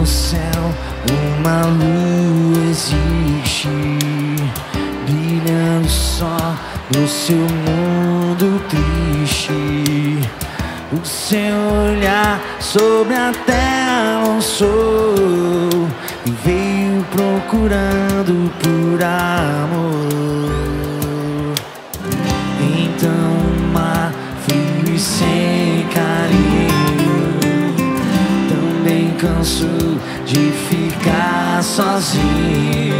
no céu uma lua existe, brilhando só no seu mundo triste. O seu olhar sobre a terra lançou e veio procurando por amor. Então o mar frio e sem carinho também cansou de ficar sozinho.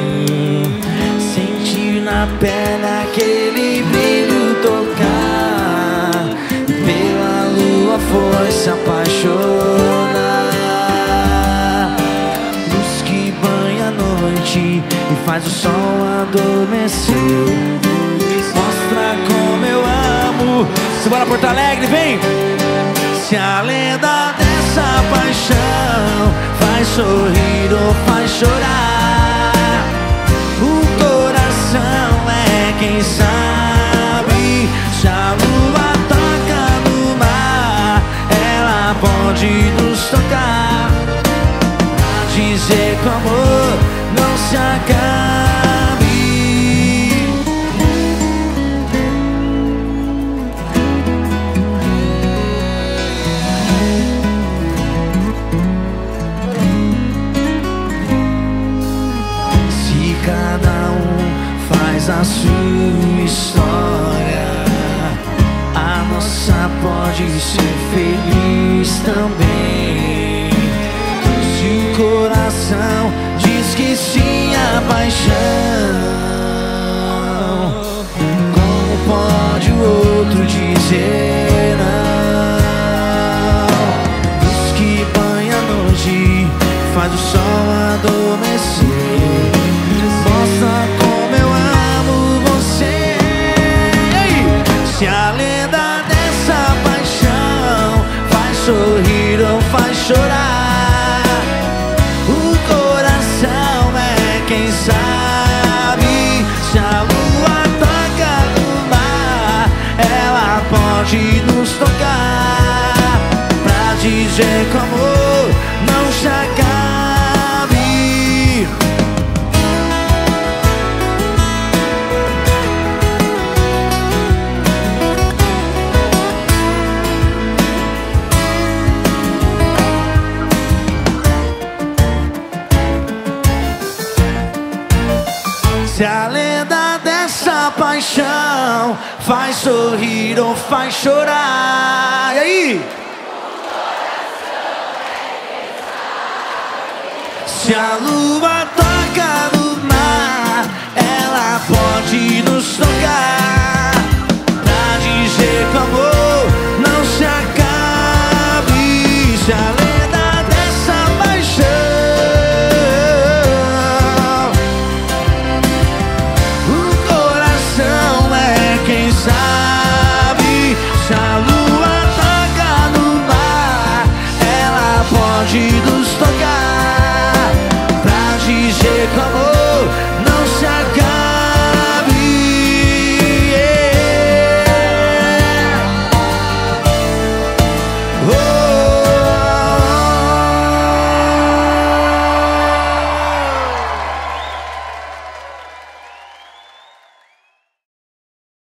Sentir na pele aquele brilho tocar e pela lua foi se apaixonar. Luz que banha a noite e faz o sol adormecer. Mostra como eu amo. Simbora Porto Alegre, vem! Se a lenda dessa paixão faz sorrir ou faz chorar, o coração é quem sabe. Se a lua toca no mar, ela pode nos tocar. Dizer que o amor não se acabe. A sua história, a nossa pode ser feliz também. Se o coração diz que sim a paixão, como pode o outro dizer não? Luz que banha a noite, faz o sol adormecer. Pode nos tocar pra dizer que o amor não se acabe. Se paixão faz sorrir ou faz chorar. E aí? Se a lua toca auge dos tocados.